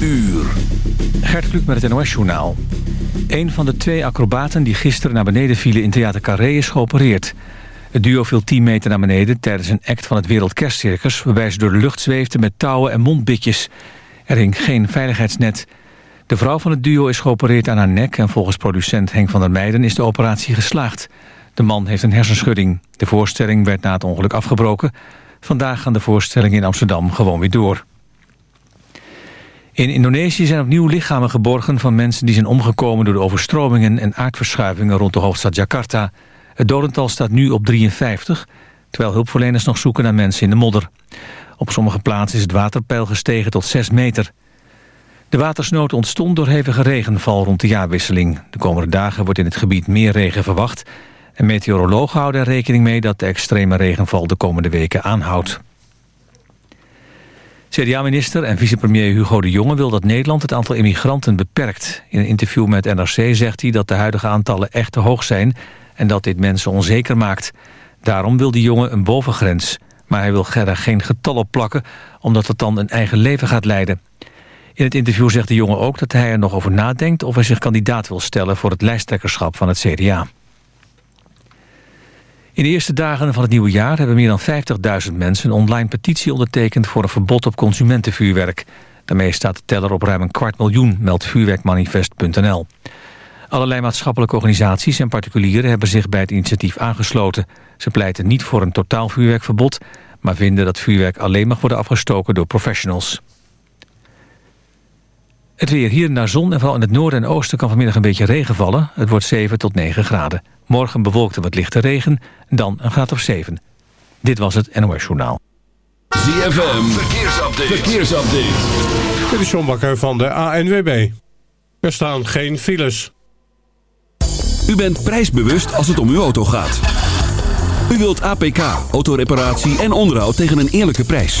uur. Gert Kluk met het NOS-journaal. Een van de twee acrobaten die gisteren naar beneden vielen in Theater Carré is geopereerd. Het duo viel 10 meter naar beneden tijdens een act van het Wereldkerstcircus... waarbij ze door de lucht zweefden met touwen en mondbitjes. Er hing geen veiligheidsnet. De vrouw van het duo is geopereerd aan haar nek... en volgens producent Henk van der Meijden is de operatie geslaagd. De man heeft een hersenschudding. De voorstelling werd na het ongeluk afgebroken. Vandaag gaan de voorstellingen in Amsterdam gewoon weer door. In Indonesië zijn opnieuw lichamen geborgen van mensen die zijn omgekomen door de overstromingen en aardverschuivingen rond de hoofdstad Jakarta. Het dodental staat nu op 53, terwijl hulpverleners nog zoeken naar mensen in de modder. Op sommige plaatsen is het waterpeil gestegen tot 6 meter. De watersnood ontstond door hevige regenval rond de jaarwisseling. De komende dagen wordt in het gebied meer regen verwacht. En meteorologen houden er rekening mee dat de extreme regenval de komende weken aanhoudt. CDA-minister en vicepremier Hugo de Jonge wil dat Nederland het aantal immigranten beperkt. In een interview met NRC zegt hij dat de huidige aantallen echt te hoog zijn en dat dit mensen onzeker maakt. Daarom wil de Jonge een bovengrens. Maar hij wil er geen getal op plakken, omdat het dan een eigen leven gaat leiden. In het interview zegt de jongen ook dat hij er nog over nadenkt... of hij zich kandidaat wil stellen voor het lijsttrekkerschap van het CDA. In de eerste dagen van het nieuwe jaar hebben meer dan 50.000 mensen... een online petitie ondertekend voor een verbod op consumentenvuurwerk. Daarmee staat de teller op ruim een kwart miljoen, meldt vuurwerkmanifest.nl. Allerlei maatschappelijke organisaties en particulieren hebben zich bij het initiatief aangesloten. Ze pleiten niet voor een totaal vuurwerkverbod... maar vinden dat vuurwerk alleen mag worden afgestoken door professionals. Het weer hier naar zon en vooral in het noorden en oosten kan vanmiddag een beetje regen vallen. Het wordt 7 tot 9 graden. Morgen bewolkt wat lichte regen, dan een graad of 7. Dit was het NOS Journaal. ZFM, verkeersupdate. verkeersupdate. Dit is John Bakker van de ANWB. Er staan geen files. U bent prijsbewust als het om uw auto gaat. U wilt APK, autoreparatie en onderhoud tegen een eerlijke prijs.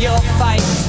Your fight.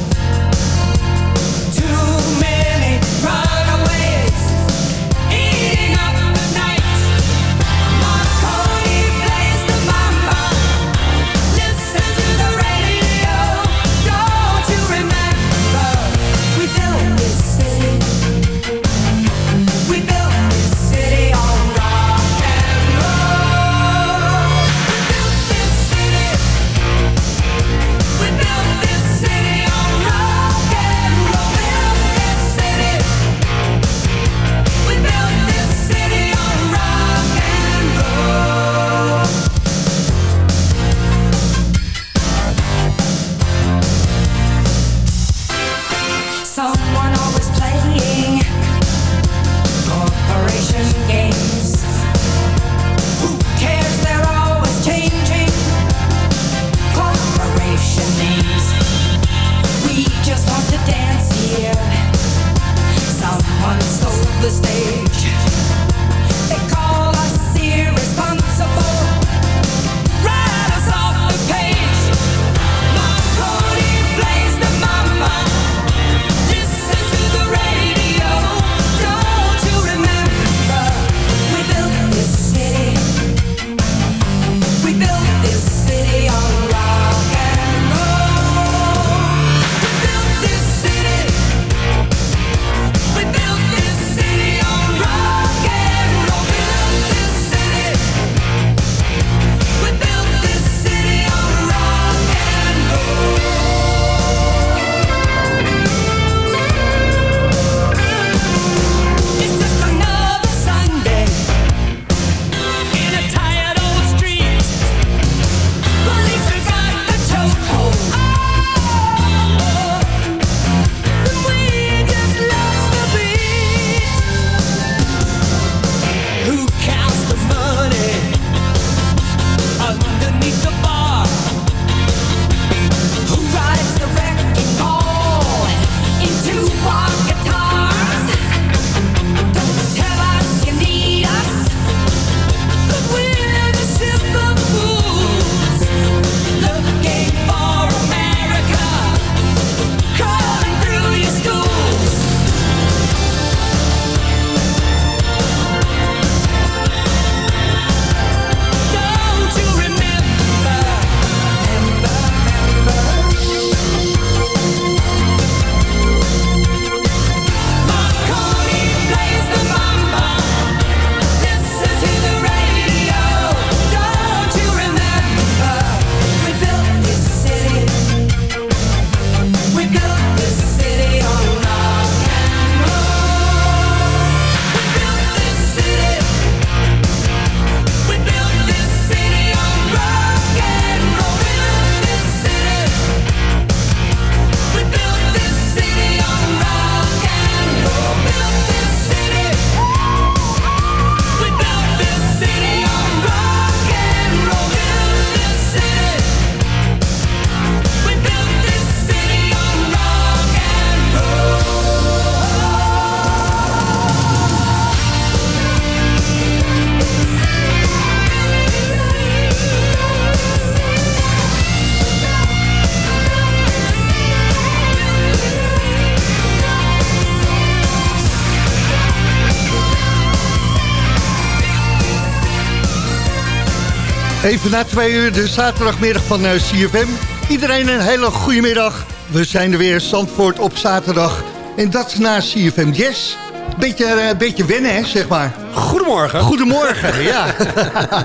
Even na twee uur, de zaterdagmiddag van uh, CFM. Iedereen een hele goede middag. We zijn er weer, Zandvoort op zaterdag. En dat na CFM Yes. Beetje, uh, beetje wennen, hè, zeg maar. Goedemorgen. Goedemorgen, ja.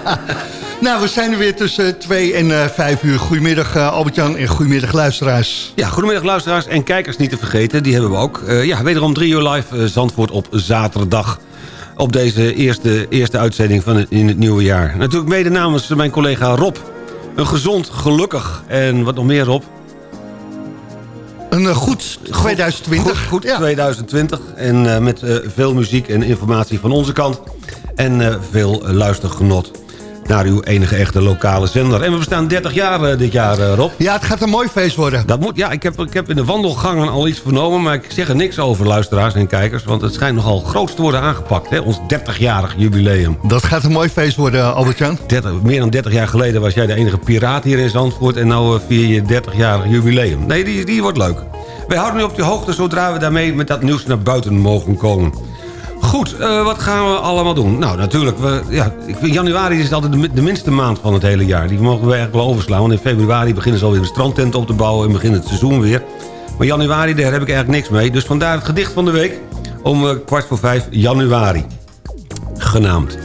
nou, we zijn er weer tussen 2 en uh, 5 uur. Goedemiddag uh, Albert-Jan en goedemiddag luisteraars. Ja, goedemiddag luisteraars en kijkers niet te vergeten. Die hebben we ook. Uh, ja, wederom drie uur live Zandvoort op zaterdag op deze eerste, eerste uitzending van het, in het nieuwe jaar. Natuurlijk mede namens mijn collega Rob. Een gezond, gelukkig en wat nog meer Rob? Een uh, goed 2020. Goed, goed ja. 2020 en uh, met uh, veel muziek en informatie van onze kant. En veel luistergenot naar uw enige echte lokale zender. En we bestaan 30 jaar uh, dit jaar, uh, Rob. Ja, het gaat een mooi feest worden. Dat moet, ja, ik heb, ik heb in de wandelgangen al iets vernomen... maar ik zeg er niks over, luisteraars en kijkers... want het schijnt nogal groot te worden aangepakt, hè? ons 30-jarig jubileum. Dat gaat een mooi feest worden, Albert-Jan. Meer dan 30 jaar geleden was jij de enige piraat hier in Zandvoort... en nu uh, vier je 30-jarig jubileum. Nee, die, die wordt leuk. Wij houden nu op de hoogte zodra we daarmee met dat nieuws naar buiten mogen komen. Goed, uh, wat gaan we allemaal doen? Nou, natuurlijk, we, ja, januari is altijd de, minste maand van het hele jaar. Die mogen we eigenlijk wel overslaan. Want in februari beginnen ze alweer een strandtent op te bouwen... en begint het seizoen weer. Maar januari, daar heb ik eigenlijk niks mee. Dus vandaar het gedicht van de week om uh, kwart voor vijf januari. Genaamd.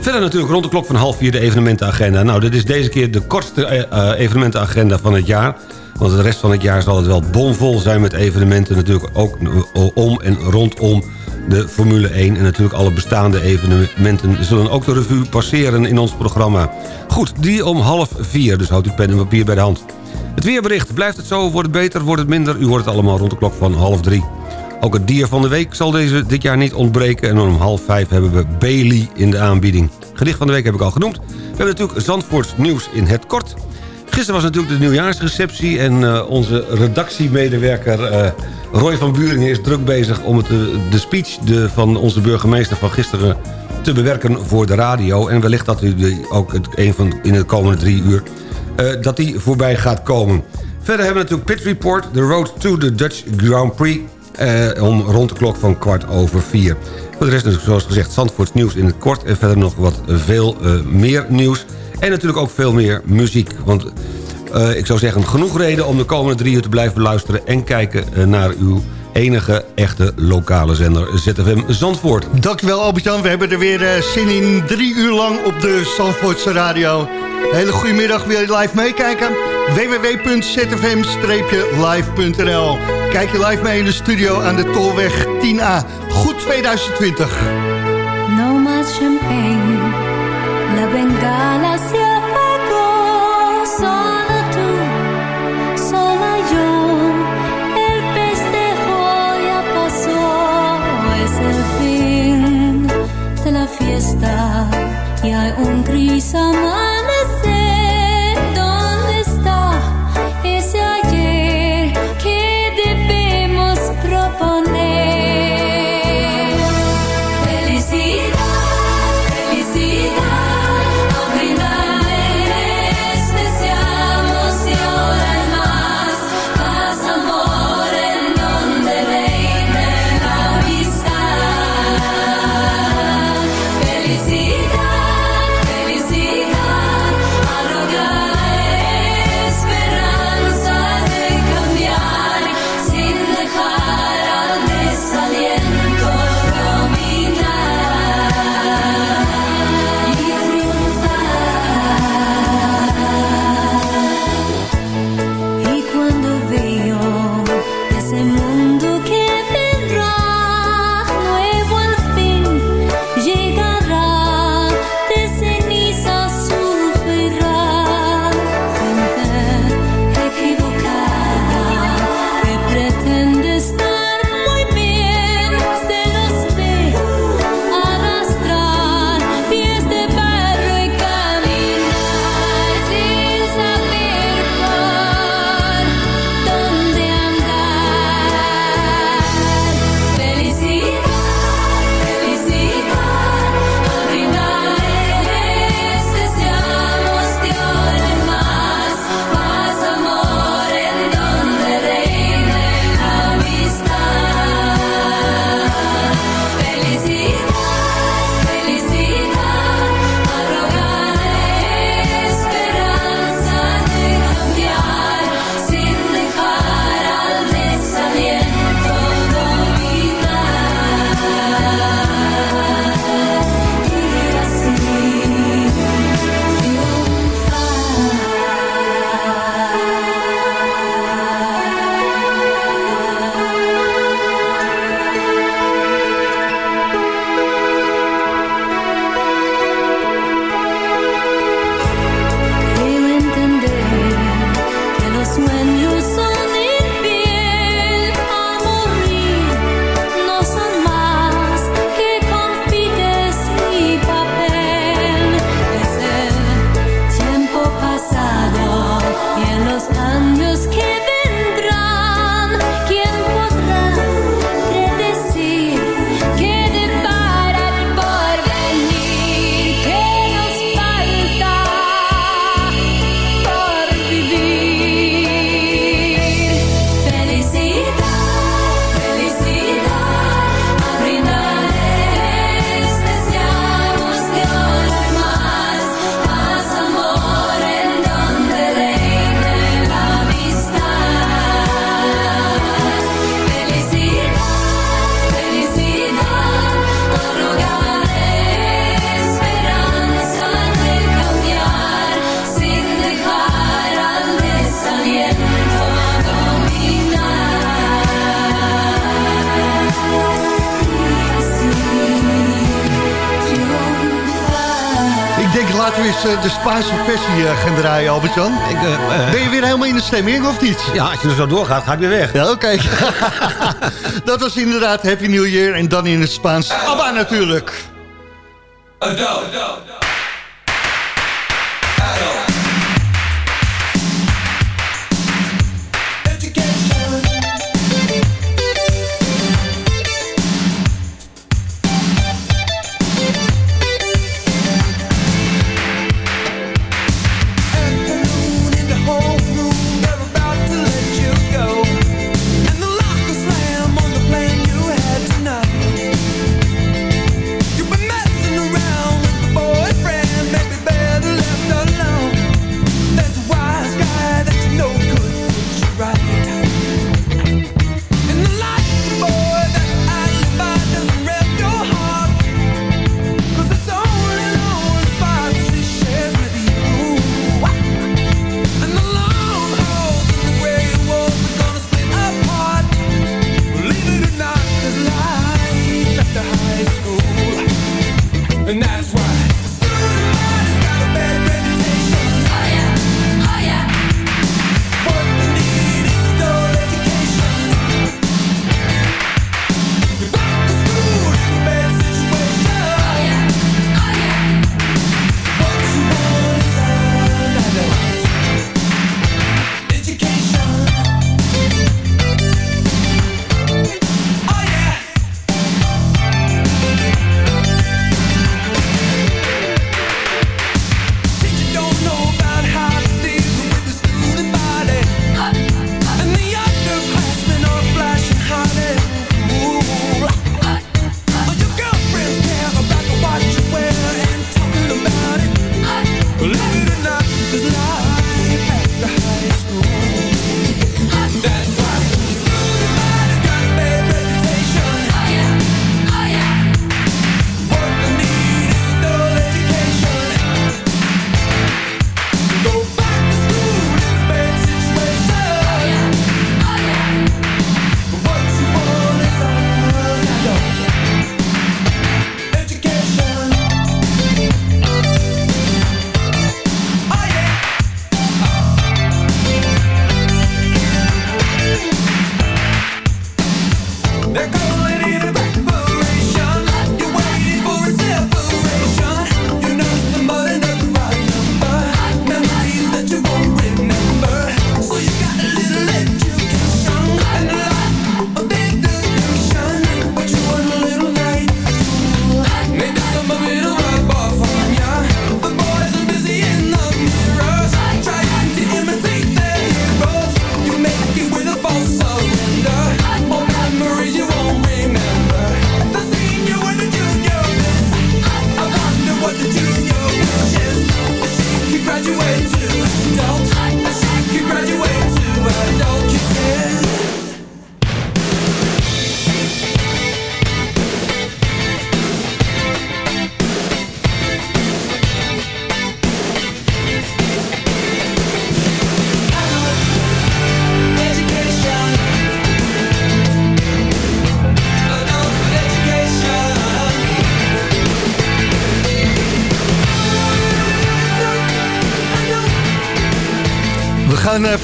Verder natuurlijk rond de klok van half vier de evenementenagenda. Nou, dit is deze keer de kortste uh, evenementenagenda van het jaar... Want de rest van het jaar zal het wel bomvol zijn met evenementen. Natuurlijk ook om en rondom de Formule 1. En natuurlijk alle bestaande evenementen zullen ook de revue passeren in ons programma. Goed, die om half vier, dus houdt u pen en papier bij de hand. Het weerbericht, blijft het zo, wordt het beter, wordt het minder? U hoort het allemaal rond de klok van half drie. Ook het dier van de week zal deze, dit jaar niet ontbreken. En om half vijf hebben we Bailey in de aanbieding. Gedicht van de week heb ik al genoemd. We hebben natuurlijk Zandvoorts nieuws in het kort. Gisteren was natuurlijk de nieuwjaarsreceptie... en uh, onze redactiemedewerker uh, Roy van Buringen is druk bezig... om het, de speech de, van onze burgemeester van gisteren te bewerken voor de radio. En wellicht dat u ook het, een van in de komende drie uur... Uh, dat die voorbij gaat komen. Verder hebben we natuurlijk Pit Report... The Road to the Dutch Grand Prix... om rond de klok van kwart over vier. Voor de rest dus, zoals gezegd, Zandvoorts nieuws in het kort... en verder nog wat veel meer nieuws... En natuurlijk ook veel meer muziek. Want uh, ik zou zeggen, genoeg reden om de komende drie uur te blijven luisteren... en kijken uh, naar uw enige echte lokale zender ZFM Zandvoort. Dankjewel Albert-Jan, we hebben er weer uh, zin in. Drie uur lang op de Zandvoortse radio. Hele goede middag, wil je live meekijken? www.zfm-live.nl Kijk je live mee in de studio aan de Tolweg 10A. Goed 2020. No more champagne eh, Spaanse versie eh, gaan draaien, Albert-Jan? Ben je weer helemaal in de stemming, of niet? Ja, als je er zo doorgaat, ga ik weer weg. Ja, oké. dat was inderdaad Happy New Year en dan in het Spaans. Abba natuurlijk.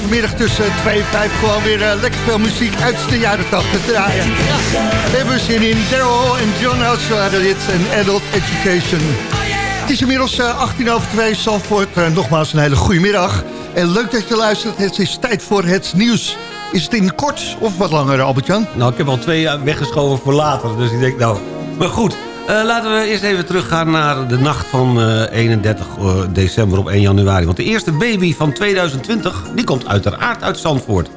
Vanmiddag tussen 2 en 5 gewoon weer eh, lekker veel muziek uit de jaren 80 draaien. We hebben zin in Daryl en John dit en Adult Education. Het is inmiddels eh, 18 over 2, Zandvoort. Eh, nogmaals een hele goede middag. En leuk dat je luistert. Het is tijd voor het nieuws. Is het in kort of wat langer, Albert-Jan? Nou, ik heb al twee weggeschoven voor later. Dus ik denk, nou... Maar goed, eh, laten we eerst even teruggaan naar de nacht van eh, 31 eh, december op 1 januari. Want de eerste baby van 2020, die komt uiteraard uit Zandvoort.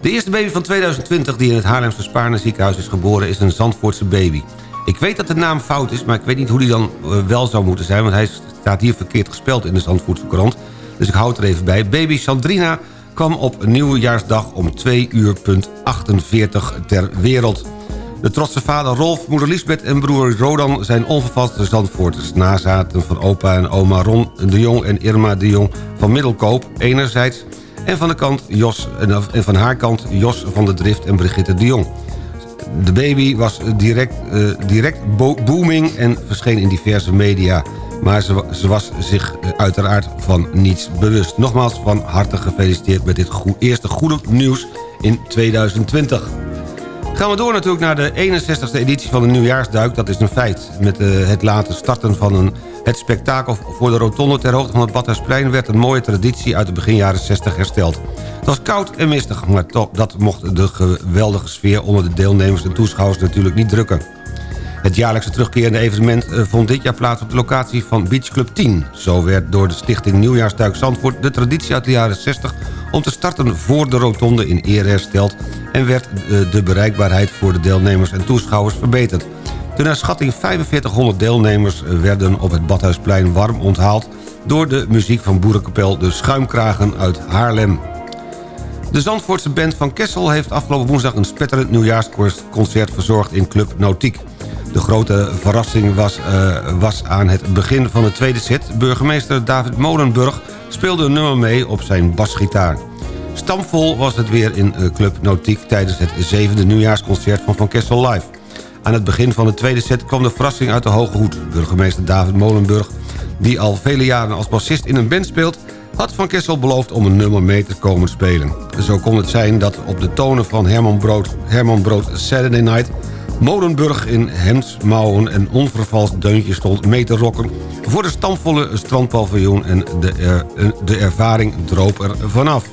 De eerste baby van 2020 die in het Haarlemse Spaarne ziekenhuis is geboren... is een Zandvoortse baby. Ik weet dat de naam fout is, maar ik weet niet hoe die dan eh, wel zou moeten zijn... want hij staat hier verkeerd gespeld in de Zandvoortse krant. Dus ik houd er even bij. Baby Sandrina kwam op nieuwjaarsdag om 2 uur punt 48 ter wereld. De trotse vader Rolf, moeder Lisbeth en broer Rodan zijn onvervaste Zandvoorters. Nazaten van opa en oma Ron de Jong en Irma de Jong van Middelkoop enerzijds... en van, de kant Jos, en van haar kant Jos van de Drift en Brigitte de Jong. De baby was direct, eh, direct bo- booming en verscheen in diverse media. Maar ze, wa- ze was zich eh, uiteraard van niets bewust. Nogmaals van harte gefeliciteerd met dit eerste goede nieuws in 2020. Gaan we door natuurlijk naar de 61ste editie van de Nieuwjaarsduik. Dat is een feit. Met eh, het laten starten van een, het spektakel voor de rotonde ter hoogte van het Badhuisplein... werd een mooie traditie uit de begin jaren 60 hersteld. Het was koud en mistig, maar toch, dat mocht de geweldige sfeer... onder de deelnemers en toeschouwers natuurlijk niet drukken. Het jaarlijkse terugkerende evenement eh, vond dit jaar plaats op de locatie van Beach Club 10. Zo werd door de stichting Nieuwjaarsduik Zandvoort de traditie uit de jaren 60 om te starten voor de rotonde in ere hersteld... en werd eh, de bereikbaarheid voor de deelnemers en toeschouwers verbeterd. De naar schatting 4500 deelnemers eh, werden op het Badhuisplein warm onthaald... door de muziek van boerenkapel De Schuimkragen uit Haarlem. De Zandvoortse band van Kessel heeft afgelopen woensdag... een spetterend nieuwjaarsconcert verzorgd in Club Nautiek. De grote verrassing was, eh, was aan het begin van de tweede set. Burgemeester David Molenburg speelde een nummer mee op zijn basgitaar. Stamvol was het weer in eh, Club Nautiek... tijdens het zevende nieuwjaarsconcert van Van Kessel Live. Aan het begin van de tweede set kwam de verrassing uit de hoge hoed. Burgemeester David Molenburg, die al vele jaren als bassist in een band speelt... had Van Kessel beloofd om een nummer mee te komen spelen. Zo kon het zijn dat op de tonen van Herman Brood, Herman Brood Saturday Night... Molenburg in hemdsmouwen en onvervalst deuntje stond mee te rocken... voor de stamvolle strandpaviljoen en de, er- de ervaring droop er vanaf.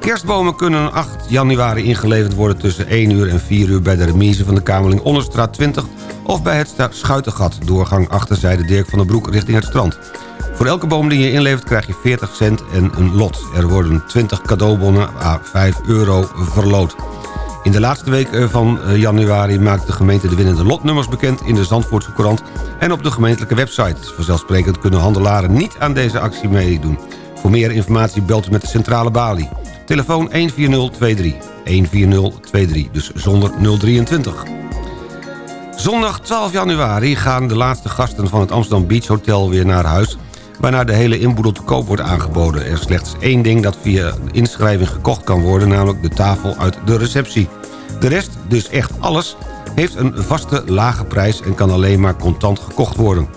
Kerstbomen kunnen 8 januari ingeleverd worden tussen 1 uur en 4 uur... bij de remise van de Kamerling Onderstraat 20... of bij het Schuitengat, doorgang achterzijde Dirk van den Broek richting het strand. Voor elke boom die je inlevert krijg je 40 cent en een lot. Er worden 20 cadeaubonnen à 5 euro verloot. In de laatste week eh, van eh, januari maakt de gemeente de winnende lotnummers bekend... in de Zandvoortse Courant en op de gemeentelijke website. Vanzelfsprekend kunnen handelaren niet aan deze actie meedoen. Voor meer informatie belt u met de centrale balie. Telefoon 14023. 14023, dus zonder 023. Zondag 12 januari gaan de laatste gasten van het Amsterdam Beach Hotel weer naar huis... waarna de hele inboedel te koop wordt aangeboden. Er is slechts één ding dat via inschrijving gekocht kan worden... namelijk de tafel uit de receptie. De rest, dus echt alles, heeft een vaste lage prijs... en kan alleen maar contant gekocht worden.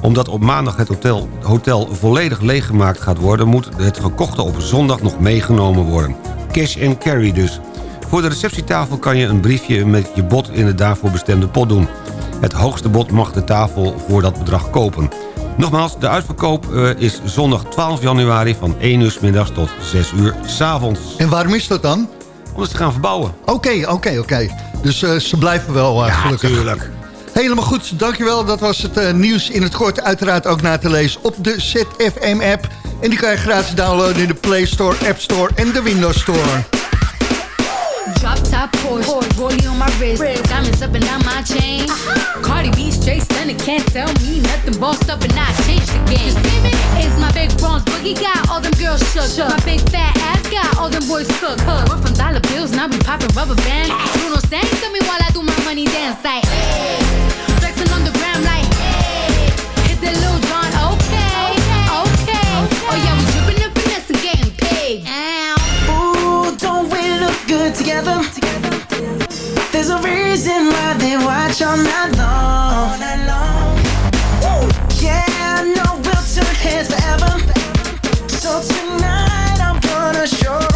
Omdat op maandag het hotel, hotel volledig leeggemaakt gaat worden... moet het gekochte op zondag nog meegenomen worden. Cash and carry dus. Voor de receptietafel kan je een briefje met je bod in de daarvoor bestemde pot doen. Het hoogste bod mag de tafel voor dat bedrag kopen. Nogmaals, de uitverkoop eh, is zondag 12 januari van 1 uur 's middags tot 6 uur 's avonds. En waarom is dat dan? Om ze gaan verbouwen. Oké, oké, oké. Dus eh, ze blijven wel eh, gelukkig. tuurlijk. Helemaal goed, dankjewel. Dat was het nieuws in het kort. Uiteraard ook na te lezen op de ZFM-app. En die kan je gratis downloaden in de Play Store, App Store en de Windows Store. Top Porsche, rollie on my wrist, diamonds up and down my chain. Uh-huh. Cardi B straight stunning, can't tell me nothing. Bossed up and I changed the game. It's my big bronze boogie got all them girls shook. My big fat ass got all them boys cook. We're from dollar bills, now we popping rubber bands. Bruno sang to me while I do my money dance like. Hey. Flexing on the gram like. Hey. Hit the Lil Jon, okay, okay. okay. Oh yeah, we dripping the finesse and getting paid. Ow. Ooh, don't we look good together? There's a reason why they watch all night long. All night long. Yeah, I know we'll turn heads forever. So tonight I'm gonna show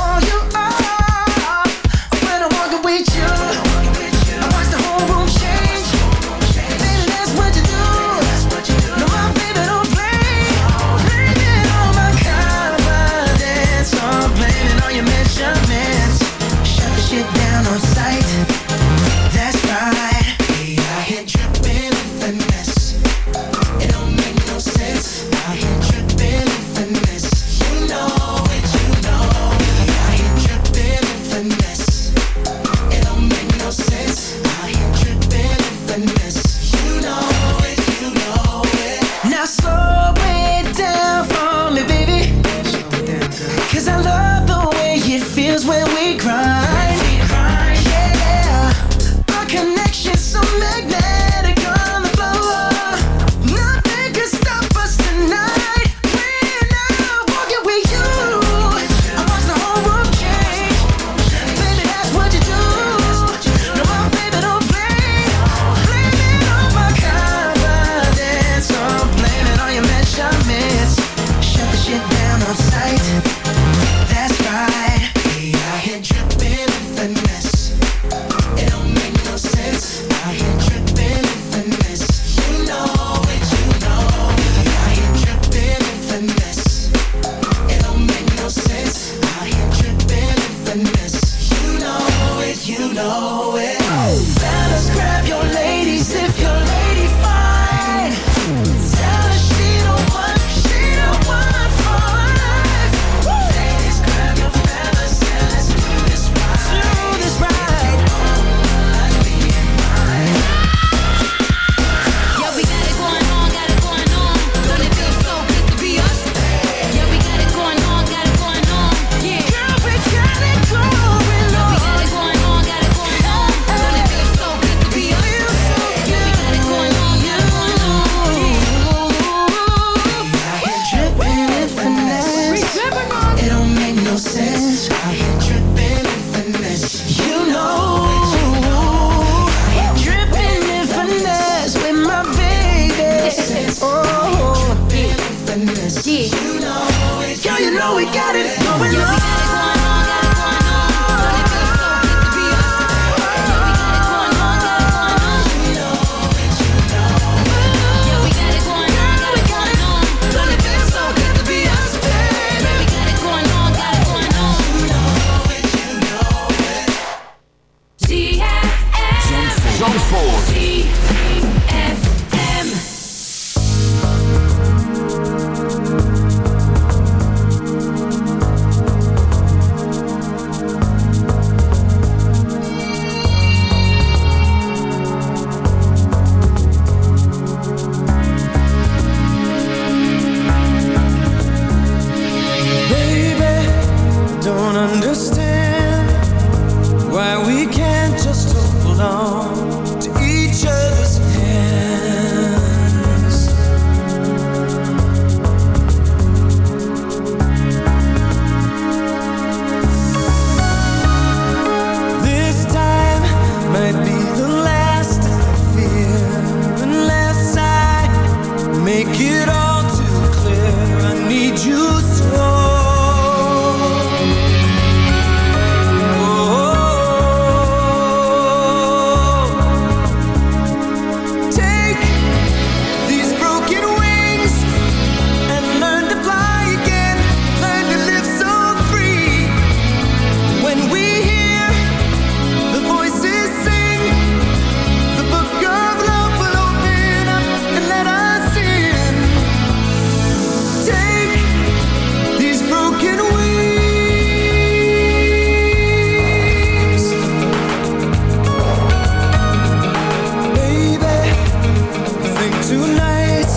tonight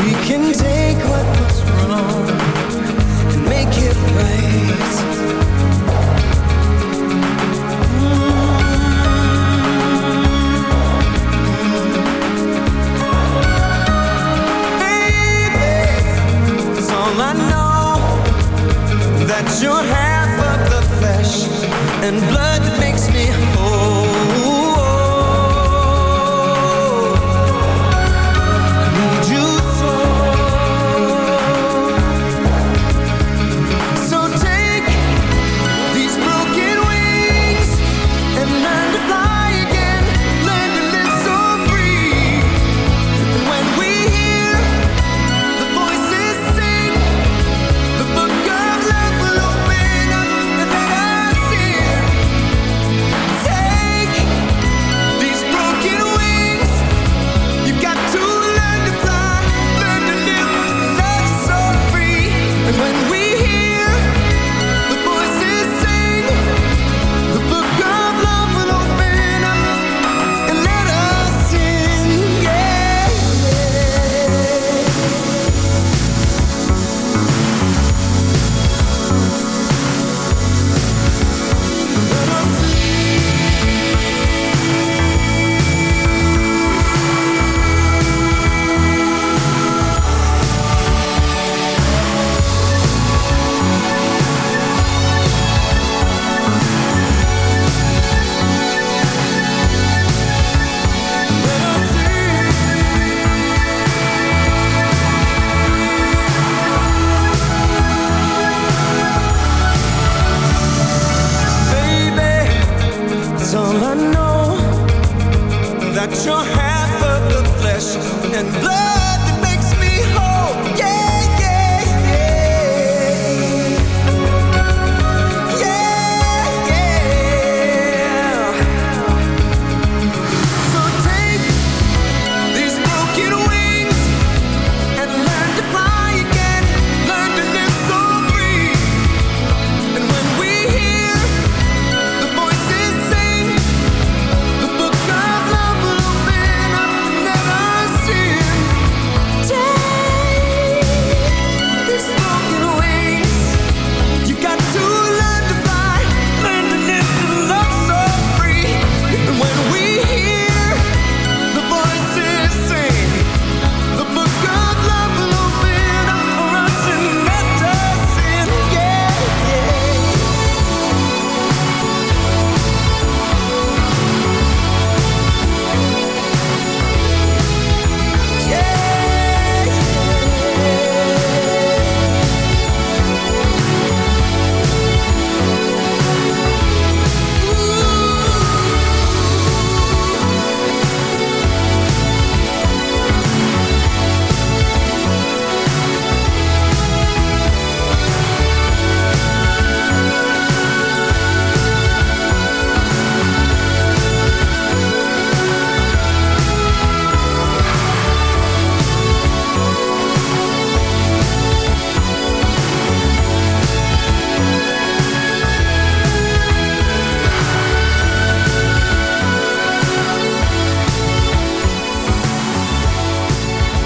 We can take what was wrong And make it right. Baby, all I know That you're half of the flesh and blood you're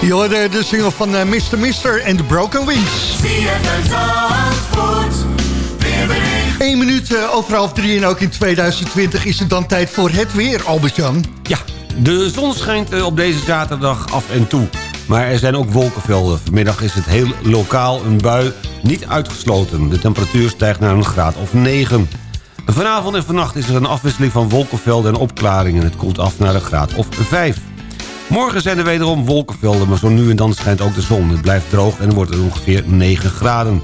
Je hoorde de single van eh, Mr. Mister en The Broken Wings. 1 minuut eh, over half drie en ook in 2020 is het dan tijd voor het weer, Albert-Jan. Ja, de zon schijnt eh, op deze zaterdag af en toe. Maar er zijn ook wolkenvelden. Vanmiddag is het heel lokaal een bui niet uitgesloten. De temperatuur stijgt naar een graad of 9. Vanavond en vannacht is er een afwisseling van wolkenvelden en opklaringen. Het koelt af naar een graad of 5. Morgen zijn er wederom wolkenvelden, maar zo nu en dan schijnt ook de zon. Het blijft droog en wordt ongeveer 9 graden.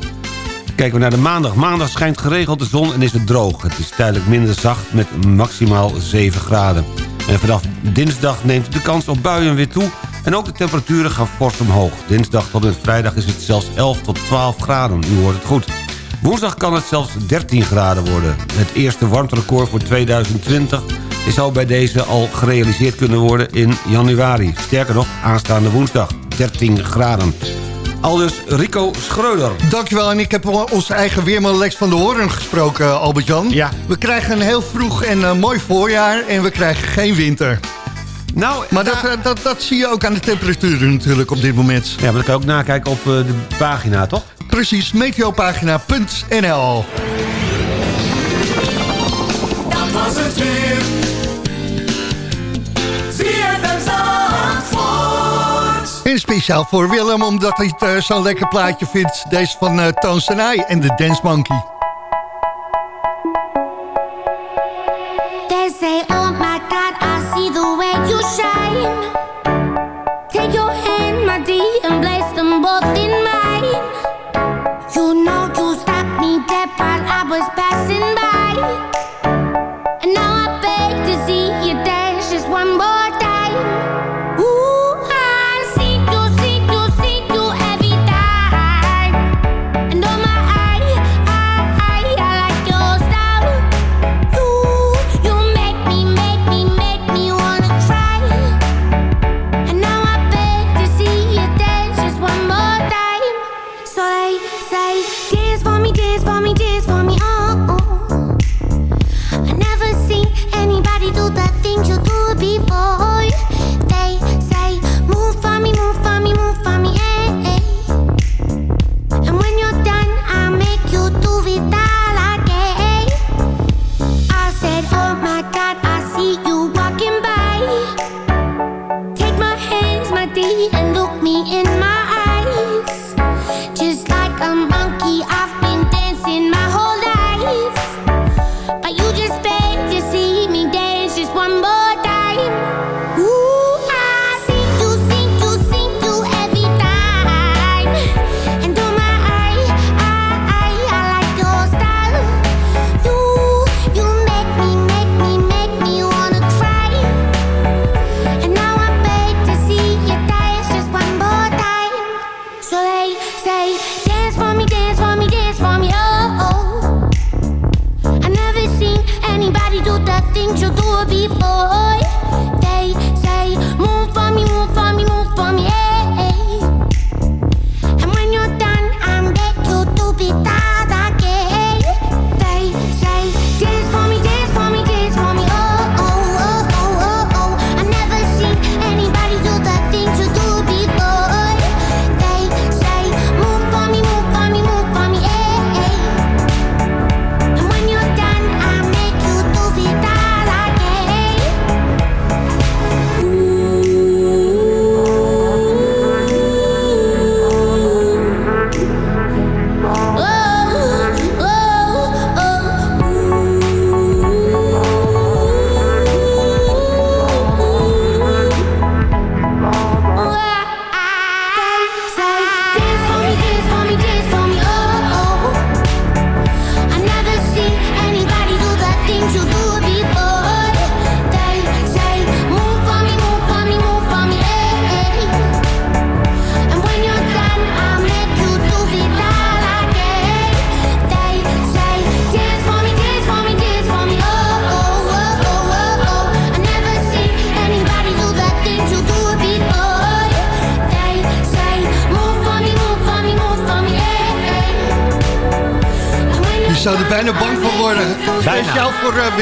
Kijken we naar de maandag. Maandag schijnt geregeld de zon en is het droog. Het is tijdelijk minder zacht met maximaal 7 graden. En vanaf dinsdag neemt de kans op buien weer toe... en ook de temperaturen gaan fors omhoog. Dinsdag tot en vrijdag is het zelfs 11 tot 12 graden. U hoort het goed. Woensdag kan het zelfs 13 graden worden. Het eerste warmterecord voor 2020 is al bij deze al gerealiseerd kunnen worden in januari. Sterker nog, aanstaande woensdag 13 graden. Aldus Rico Schreuder. Dankjewel, en ik heb onze eigen weerman Lex van der Hoorn gesproken, eh, Albert-Jan. Ja. We krijgen een heel vroeg en eh, mooi voorjaar en we krijgen geen winter. Nou, Maar dat, eh, dat, dat zie je ook aan de temperaturen natuurlijk op dit moment. Ja, maar dat kan je ook nakijken op eh, de pagina, toch? Precies, meteopagina.nl Dat was het weer. Speciaal voor Willem, omdat hij het eh, zo'n lekker plaatje vindt. Deze van uh, Toon en de Dance Monkey.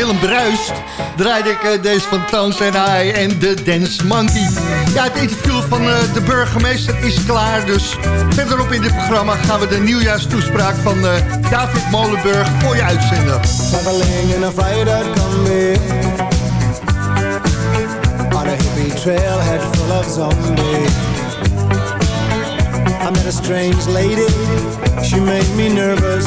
Willem Bruist draaide ik eh, deze van Toons en I en de Dance Monkey. Ja, het interview van eh, de burgemeester is klaar. Dus verderop in dit programma gaan we de nieuwjaarstoespraak van eh, David Molenburg voor je uitzenden. Traveling in a freighter combi On a hippie trailhead full of zombies I met a strange lady, she made me nervous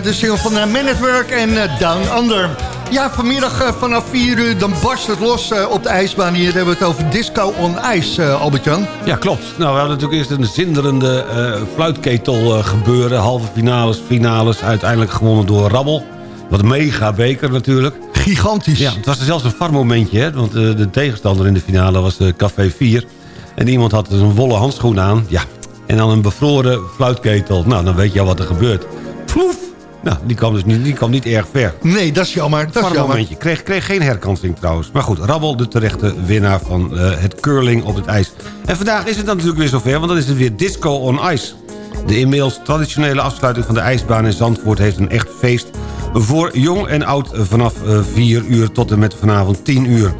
Eh, de single van eh, Man at en eh, Down Under. Ja, vanmiddag vanaf 4 uur dan barst het los op de ijsbaan. Hier hebben we het over Disco on Ice, Albert-Jan. Ja, klopt. Nou, we hadden natuurlijk eerst een zinderende fluitketel gebeuren. Halve finales, finales, uiteindelijk gewonnen door Rabbel. Wat een mega beker natuurlijk. Gigantisch. Ja, het was er zelfs een farmomentje, hè? want de tegenstander in de finale was Café 4. En iemand had dus een wollen handschoen aan. Ja, en dan een bevroren fluitketel. Nou, dan weet je al wat er gebeurt. Ploef! Nou, die kwam dus niet, die kwam niet erg ver. Nee, dat is jammer. Dat is jammer. momentje. Kreeg, kreeg geen herkansing trouwens. Maar goed, Rabbel de terechte winnaar van eh, het curling op het ijs. En vandaag is het dan natuurlijk weer zover, want dan is het weer Disco on Ice. De inmiddels traditionele afsluiting van de ijsbaan in Zandvoort... heeft een echt feest voor jong en oud vanaf 4 uur tot en met vanavond 10 uur.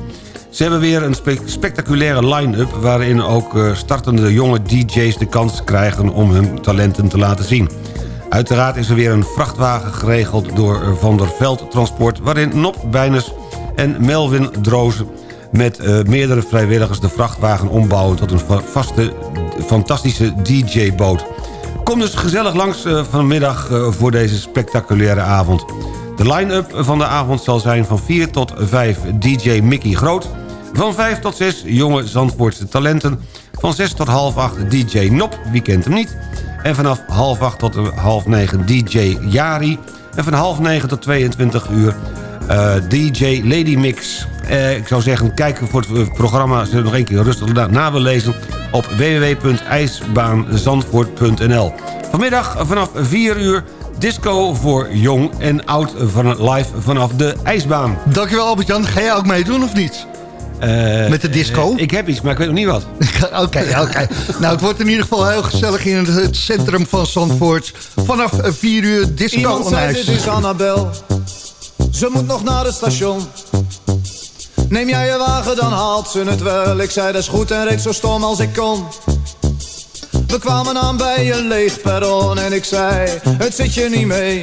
Ze hebben weer een spe- spectaculaire line-up... waarin ook eh, startende jonge DJ's de kans krijgen om hun talenten te laten zien. Uiteraard is er weer een vrachtwagen geregeld door Van der Veld Transport... waarin Nop Bijners en Melvin Drozen met eh, meerdere vrijwilligers de vrachtwagen ombouwen... tot een va- vaste, fantastische DJ-boot. Kom dus gezellig langs eh, vanmiddag eh, voor deze spectaculaire avond. De line-up van de avond zal zijn van 4 tot 5 DJ Mickey Groot... van 5 tot 6 jonge Zandvoortse talenten... van 6 tot half 8 DJ Nop, wie kent hem niet... en vanaf half 8 tot eh, half 9 DJ Jari... en van half 9 tot 22 uur eh, DJ Lady Mix. Eh, ik zou zeggen, kijk voor het programma... we nog een keer rustig na nabelezen... op www.ijsbaanzandvoort.nl Vanmiddag vanaf 4 uur... Disco voor jong en oud van live vanaf de ijsbaan. Dankjewel Albert-Jan. Ga jij ook meedoen of niet? Met de disco? ik heb iets, maar ik weet nog niet wat. Oké, oké. Nou, het wordt in ieder geval heel gezellig in het, centrum van Zandvoort. Vanaf 4 uur disco Iemand zei dit is Annabel Ze moet nog naar het station Neem jij je wagen dan haalt ze het wel Ik zei dat is goed en reed zo stom als ik kon We kwamen aan bij een leeg perron En ik zei het zit je niet mee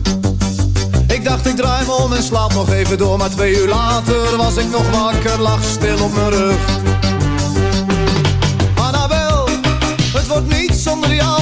Ik dacht, ik draai me om en slaap nog even door. Maar twee uur later was ik nog wakker, lag stil op mijn rug. Annabel, het wordt niet zonder jou,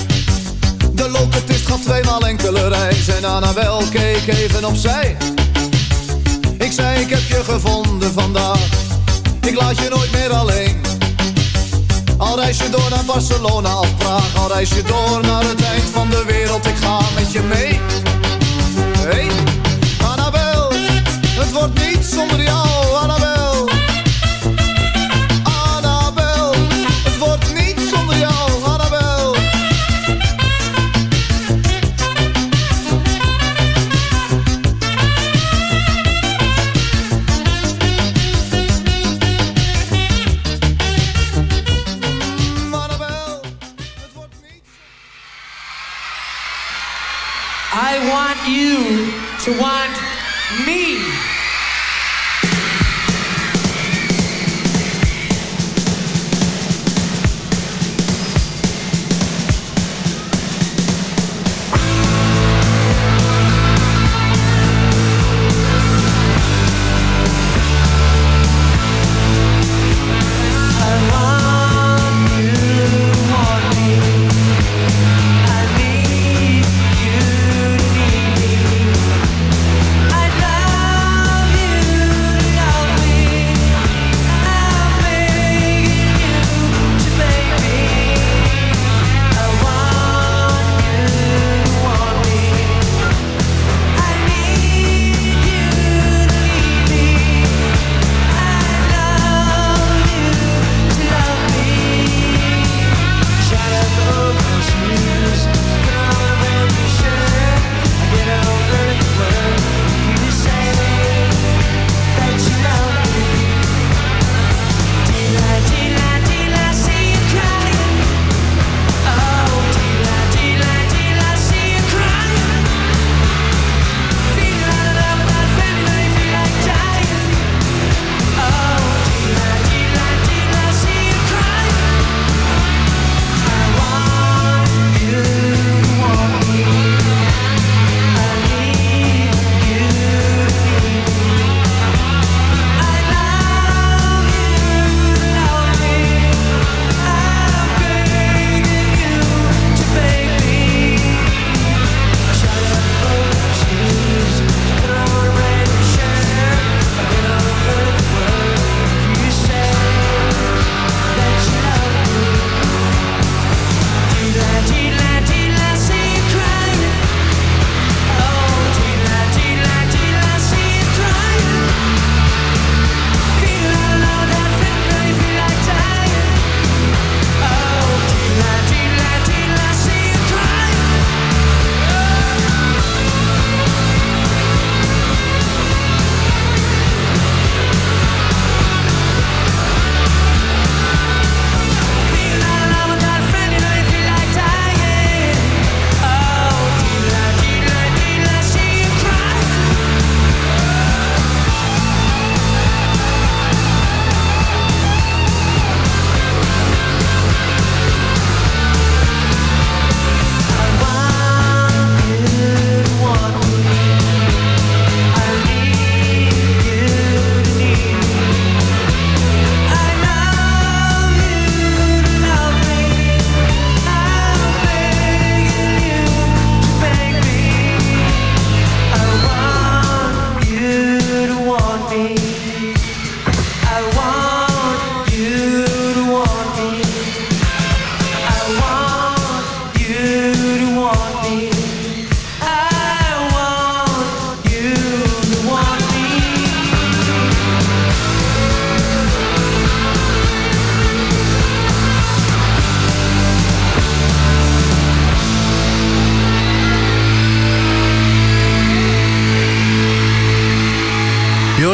Locatist gaf tweemaal enkele reis. En Annabel keek even opzij. Ik zei, ik heb je gevonden vandaag. Ik laat je nooit meer alleen. Al reis je door naar Barcelona of Praag Al reis je door naar het eind van de wereld Ik ga met je mee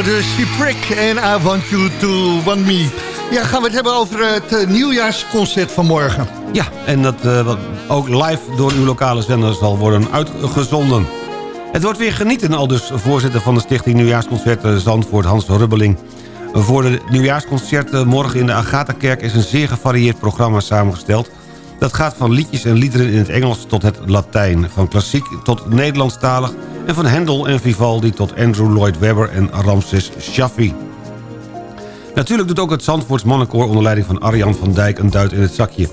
de Shipwreck en I Want You To Want Me. Ja, gaan we het hebben over het eh, nieuwjaarsconcert van morgen. Ja, en dat eh, ook live door uw lokale zender zal worden uitgezonden. Het wordt weer genieten, al dus voorzitter van de stichting Nieuwjaarsconcerten Zandvoort, Hans Rubbeling. Voor de nieuwjaarsconcerten morgen in de Agatha-kerk is een zeer gevarieerd programma samengesteld. Dat gaat van liedjes en liederen in het Engels tot het Latijn. Van klassiek tot Nederlandstalig en van Hendel en Vivaldi tot Andrew Lloyd Webber en Ramses Shaffi. Natuurlijk doet ook het Zandvoorts mannenkoor onder leiding van Arjan van Dijk een duit in het zakje.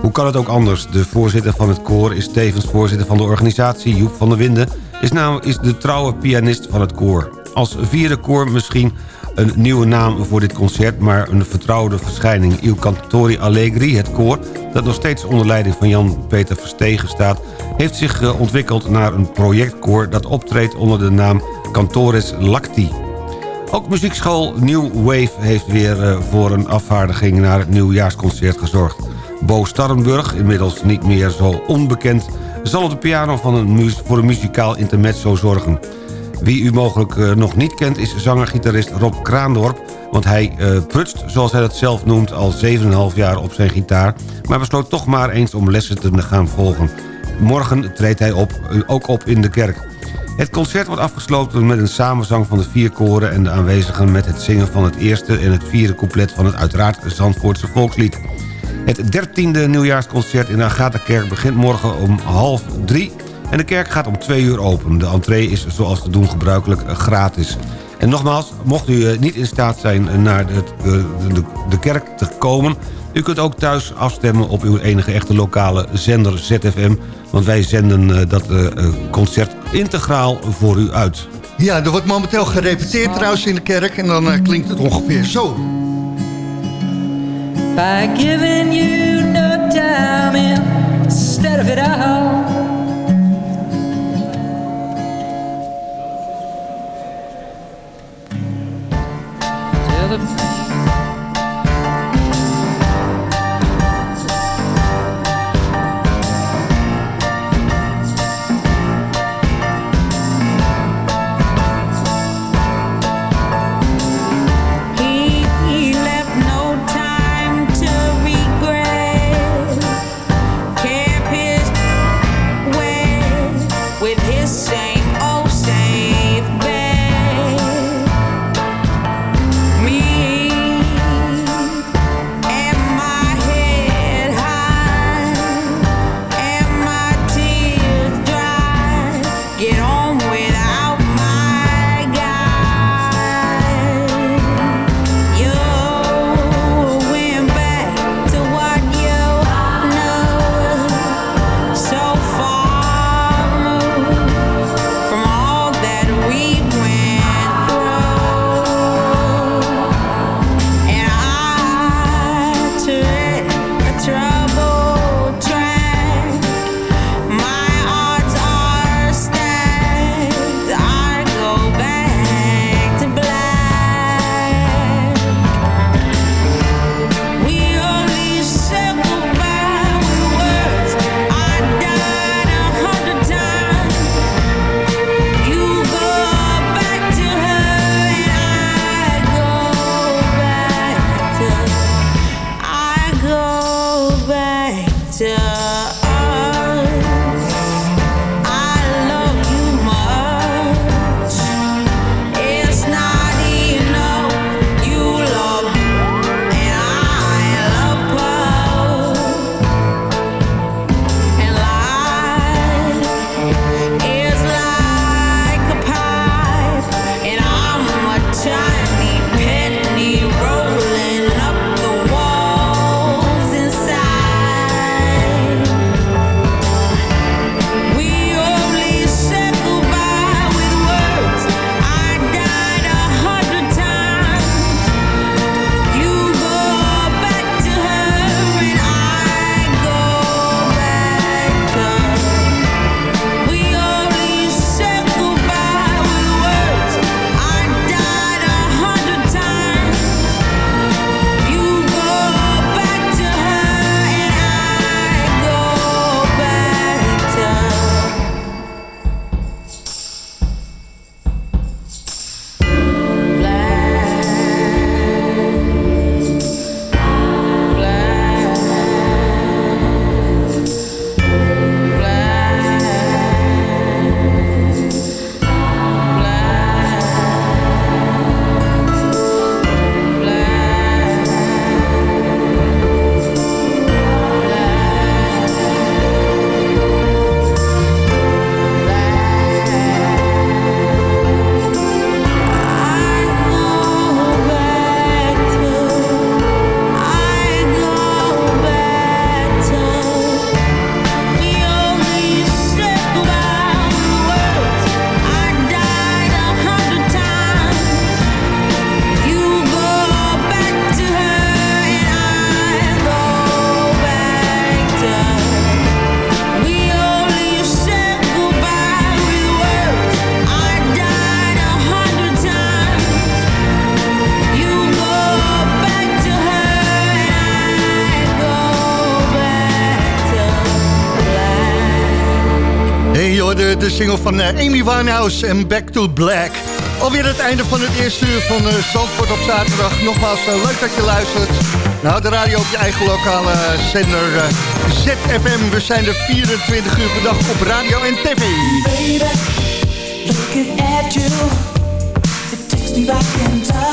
Hoe kan het ook anders? De voorzitter van het koor is tevens voorzitter van de organisatie. Joep van der Winden is, namelijk de trouwe pianist van het koor. Als vierde koor misschien een nieuwe naam voor dit concert... maar een vertrouwde verschijning. Il Cantori Allegri, het koor... dat nog steeds onder leiding van Jan-Peter Verstegen staat... heeft zich eh, ontwikkeld naar een projectkoor... dat optreedt onder de naam Cantores Lacti. Ook muziekschool New Wave heeft weer eh, voor een afvaardiging... naar het nieuwjaarsconcert gezorgd. Bo Starrenburg, inmiddels niet meer zo onbekend... zal op de piano van een voor een muzikaal intermezzo zorgen... Wie u mogelijk uh, nog niet kent is zanger-gitarist Rob Kraandorp... want hij uh, prutst, zoals hij dat zelf noemt, al 7,5 jaar op zijn gitaar... maar besloot toch maar eens om lessen te gaan volgen. Morgen treedt hij op, uh, ook op in de kerk. Het concert wordt afgesloten met een samenzang van de vier koren... en de aanwezigen met het zingen van het eerste en het vierde couplet... van het uiteraard Zandvoortse volkslied. Het dertiende nieuwjaarsconcert in de Agatha-kerk begint morgen om half drie... en de kerk gaat om twee uur open. De entree is zoals te doen gebruikelijk gratis. En nogmaals, mocht u eh, niet in staat zijn naar het, eh, de, de kerk te komen... u kunt ook thuis afstemmen op uw enige echte lokale zender ZFM... want wij zenden eh, dat eh, concert integraal voor u uit. Ja, er wordt momenteel gerepeteerd trouwens in de kerk... en dan eh, klinkt het ongeveer zo. by giving you no time instead of it all. Another single van eh, Amy Winehouse en Back to Black. Alweer het einde van het eerste uur van eh, Zandvoort op zaterdag. Nogmaals, eh, leuk dat je luistert. Nou, de radio op je eigen lokale zender ZFM. We zijn er 24 uur per dag op radio en tv. At you. Me back in.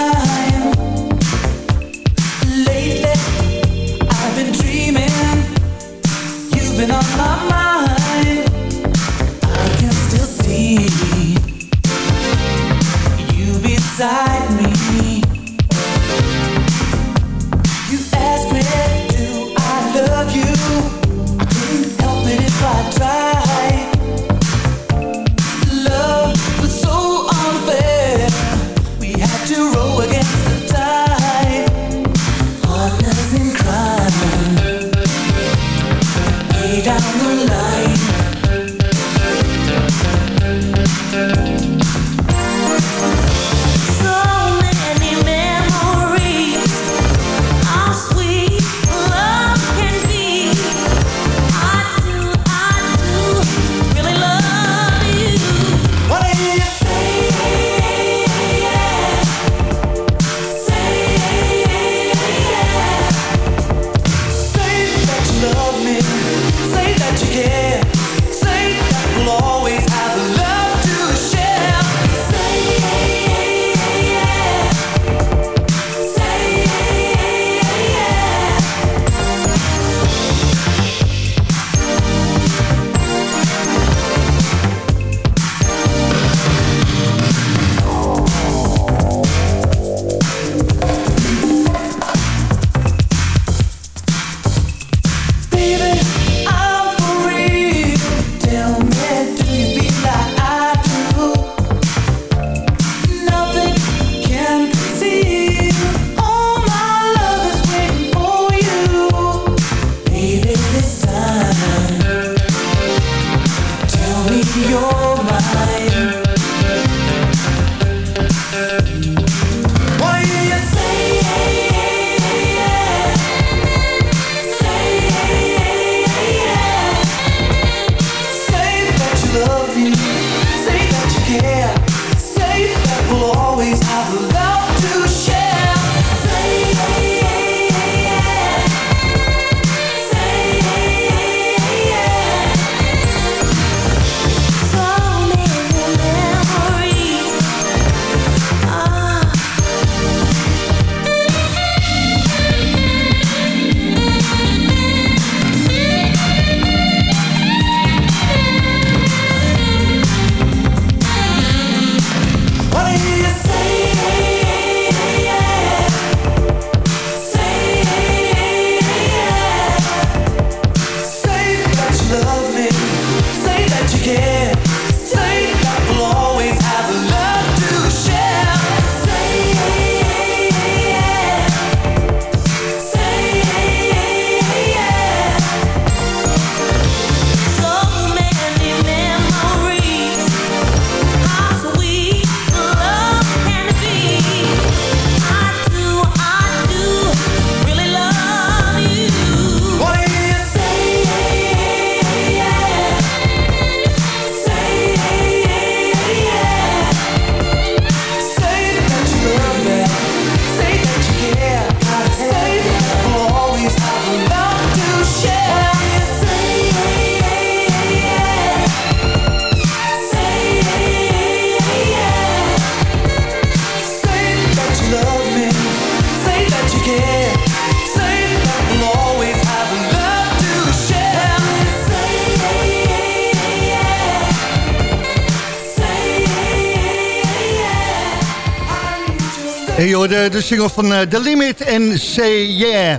de single van eh, The Limit en Say Yeah.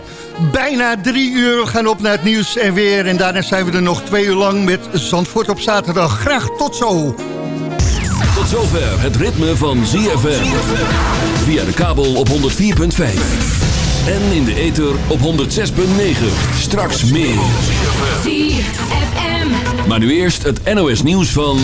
Bijna drie uur we gaan op naar het nieuws en weer. En daarna zijn we er nog twee uur lang met Zandvoort op zaterdag. Graag tot zo. Tot zover het ritme van ZFM. Via de kabel op 104.5. En in de ether op 106.9. Straks meer. ZFM. Maar nu eerst het NOS nieuws van...